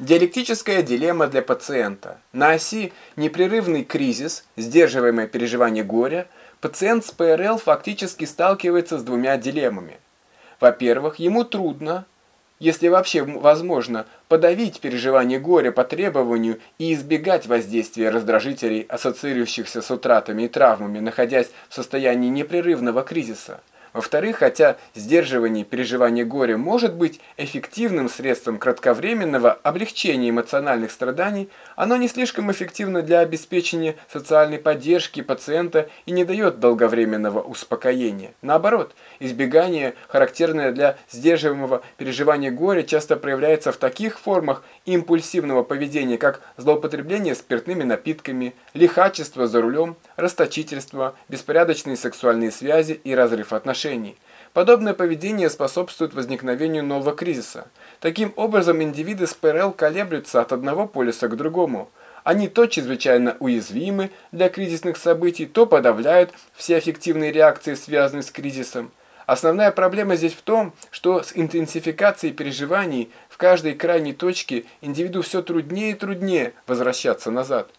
Диалектическая дилемма для пациента. На оси непрерывный кризис, сдерживаемое переживание горя, пациент с ПРЛ фактически сталкивается с двумя дилеммами. Во-первых, ему трудно, если вообще возможно, подавить переживание горя по требованию и избегать воздействия раздражителей, ассоциирующихся с утратами и травмами, находясь в состоянии непрерывного кризиса. Во-вторых, хотя сдерживание переживания горя может быть эффективным средством кратковременного облегчения эмоциональных страданий, оно не слишком эффективно для обеспечения социальной поддержки пациента и не дает долговременного успокоения. Наоборот, избегание, характерное для сдерживаемого переживания горя, часто проявляется в таких формах импульсивного поведения, как злоупотребление спиртными напитками, лихачество за рулем, расточительство, беспорядочные сексуальные связи и разрыв отношений. Подобное поведение способствует возникновению нового кризиса. Таким образом, индивиды с ПРЛ колеблются от одного полюса к другому. Они то чрезвычайно уязвимы для кризисных событий, то подавляют все эффективные реакции, связанные с кризисом. Основная проблема здесь в том, что с интенсификацией переживаний в каждой крайней точке индивиду все труднее и труднее возвращаться назад.